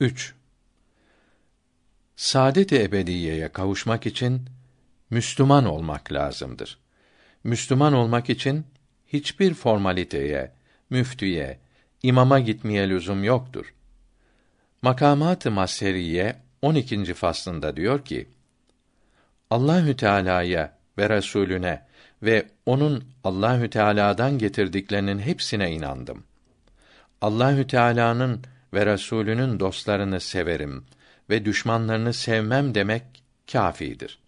3. Saadet-i ebediyeye kavuşmak için Müslüman olmak lazımdır. Müslüman olmak için hiçbir formaliteye, müftüye, imama gitmeye lüzum yoktur. Makamat-ı Maseriye 12. faslında diyor ki: Allahü Teala'ya ve Resulüne ve onun Allahü Teala'dan getirdiklerinin hepsine inandım. Allahü Teala'nın ve Resulünün dostlarını severim ve düşmanlarını sevmem demek kâfidir.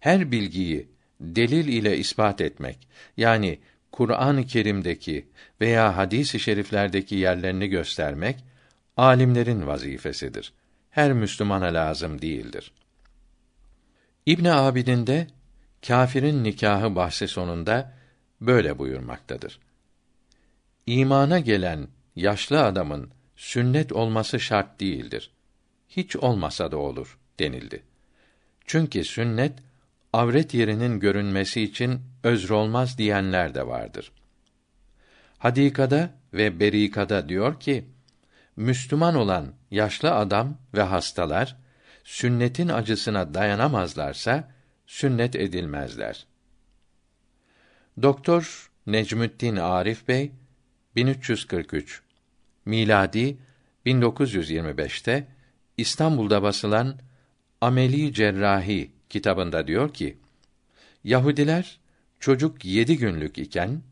Her bilgiyi delil ile ispat etmek yani Kur'an-ı Kerim'deki veya hadis-i şeriflerdeki yerlerini göstermek alimlerin vazifesidir. Her Müslümana lazım değildir. İbn Abidin de kâfirin nikahı bahsi sonunda böyle buyurmaktadır. İmana gelen yaşlı adamın sünnet olması şart değildir. Hiç olmasa da olur denildi. Çünkü sünnet avret yerinin görünmesi için özr olmaz diyenler de vardır. Hadikada ve berikada diyor ki, Müslüman olan yaşlı adam ve hastalar sünnetin acısına dayanamazlarsa sünnet edilmezler. Doktor Necmüddin Arif Bey 1343 miladi 1925'te İstanbul'da basılan Ameli Cerrahi kitabında diyor ki: Yahudiler çocuk yedi günlük iken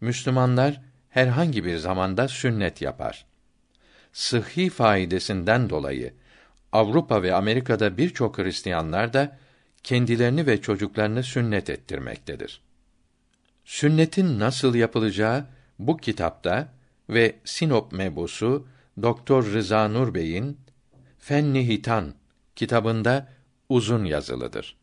Müslümanlar herhangi bir zamanda sünnet yapar. Sıhhi faidesinden dolayı Avrupa ve Amerika'da birçok Hristiyanlar da kendilerini ve çocuklarını sünnet ettirmektedir. Sünnetin nasıl yapılacağı bu kitapta ve Sinop mebusu Doktor Rıza Nur Bey'in Fenni Hitan kitabında uzun yazılıdır.